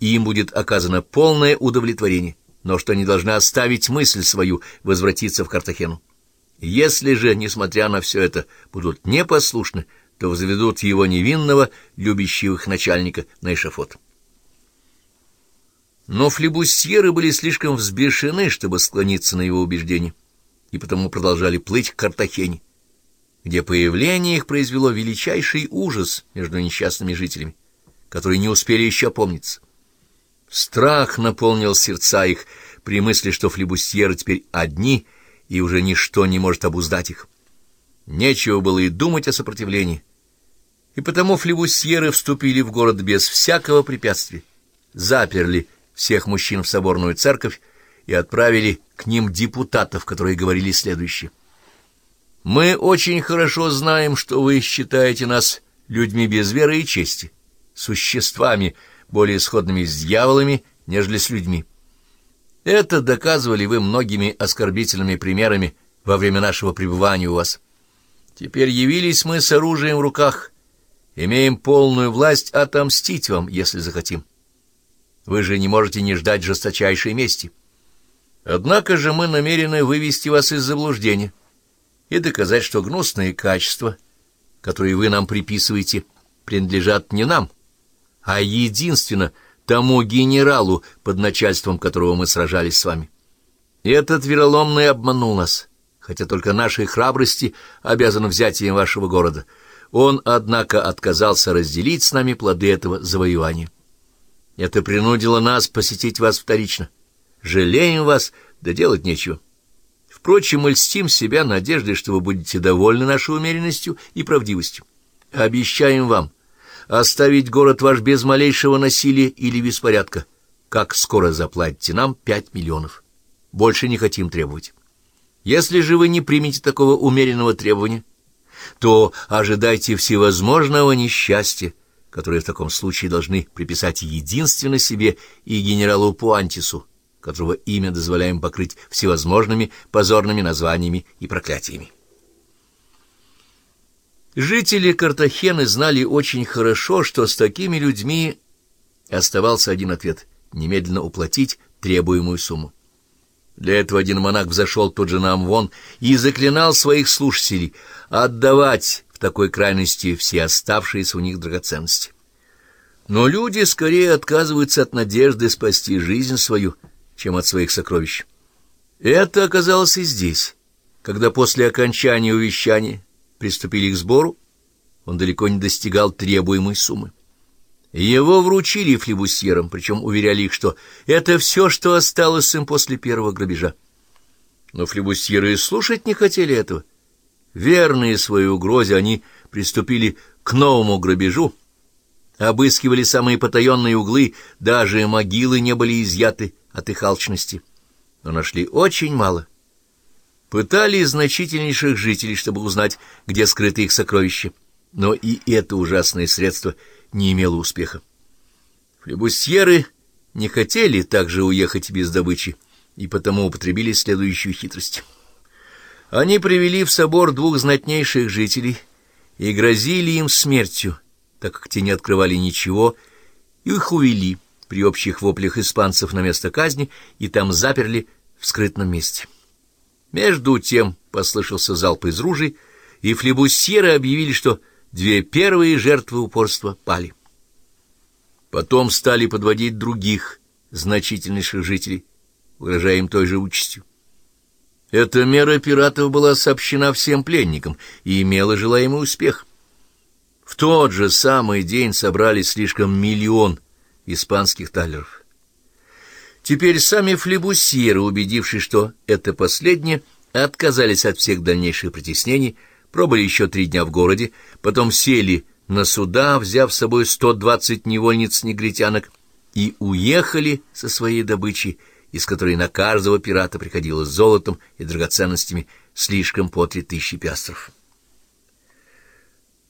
и им будет оказано полное удовлетворение, но что они должны оставить мысль свою возвратиться в Картахену. Если же, несмотря на все это, будут непослушны, то возведут его невинного, любящего их начальника, на эшафот. Но флебусьеры были слишком взбешены, чтобы склониться на его убеждение, и потому продолжали плыть к Картахене, где появление их произвело величайший ужас между несчастными жителями, которые не успели еще помниться. Страх наполнил сердца их при мысли, что флебусьеры теперь одни, и уже ничто не может обуздать их. Нечего было и думать о сопротивлении. И потому флебусьеры вступили в город без всякого препятствия, заперли всех мужчин в соборную церковь и отправили к ним депутатов, которые говорили следующее. «Мы очень хорошо знаем, что вы считаете нас людьми без веры и чести, существами, более сходными с дьяволами, нежели с людьми. Это доказывали вы многими оскорбительными примерами во время нашего пребывания у вас. Теперь явились мы с оружием в руках, имеем полную власть отомстить вам, если захотим. Вы же не можете не ждать жесточайшей мести. Однако же мы намерены вывести вас из заблуждения и доказать, что гнусные качества, которые вы нам приписываете, принадлежат не нам, а единственно тому генералу, под начальством которого мы сражались с вами. Этот вероломный обманул нас, хотя только нашей храбрости обязан взятием вашего города. Он, однако, отказался разделить с нами плоды этого завоевания. Это принудило нас посетить вас вторично. Жалеем вас, да делать нечего. Впрочем, мы льстим себя надеждой, что вы будете довольны нашей умеренностью и правдивостью. Обещаем вам — оставить город ваш без малейшего насилия или беспорядка. Как скоро заплатите нам пять миллионов? Больше не хотим требовать. Если же вы не примете такого умеренного требования, то ожидайте всевозможного несчастья, которое в таком случае должны приписать единственно себе и генералу Пуантису, которого имя дозволяем покрыть всевозможными позорными названиями и проклятиями. Жители Картахены знали очень хорошо, что с такими людьми оставался один ответ — немедленно уплатить требуемую сумму. Для этого один монах взошел тут же на Амвон и заклинал своих слушателей отдавать в такой крайности все оставшиеся у них драгоценности. Но люди скорее отказываются от надежды спасти жизнь свою, чем от своих сокровищ. Это оказалось и здесь, когда после окончания увещания приступили к сбору, он далеко не достигал требуемой суммы. Его вручили флебусьерам, причем уверяли их, что это все, что осталось им после первого грабежа. Но флебусьеры слушать не хотели этого. Верные своей угрозе, они приступили к новому грабежу, обыскивали самые потаенные углы, даже могилы не были изъяты от их алчности. Но нашли очень мало — Пытали значительнейших жителей, чтобы узнать, где скрыты их сокровища, но и это ужасное средство не имело успеха. Флебусьеры не хотели также уехать без добычи, и потому употребили следующую хитрость. Они привели в собор двух знатнейших жителей и грозили им смертью, так как те не открывали ничего, и их увели при общих воплях испанцев на место казни и там заперли в скрытном месте. Между тем послышался залп из ружей, и флебусьеры объявили, что две первые жертвы упорства пали. Потом стали подводить других значительнейших жителей, угрожая им той же участью. Эта мера пиратов была сообщена всем пленникам и имела желаемый успех. В тот же самый день собрали слишком миллион испанских талеров. Теперь сами флебусьеры, убедившись, что это последнее, отказались от всех дальнейших притеснений, пробыли еще три дня в городе, потом сели на суда, взяв с собой сто двадцать невольниц-негритянок, и уехали со своей добычей, из которой на каждого пирата приходилось золотом и драгоценностями слишком по три тысячи пястров.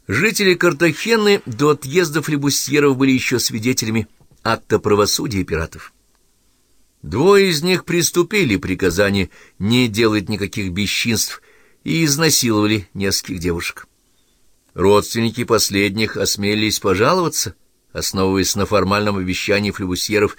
Жители Картахены до отъезда флебусьеров были еще свидетелями акта правосудия пиратов. Двое из них приступили приказание не делать никаких бесчинств и изнасиловали нескольких девушек. Родственники последних осмелились пожаловаться, основываясь на формальном обещании флебусьеров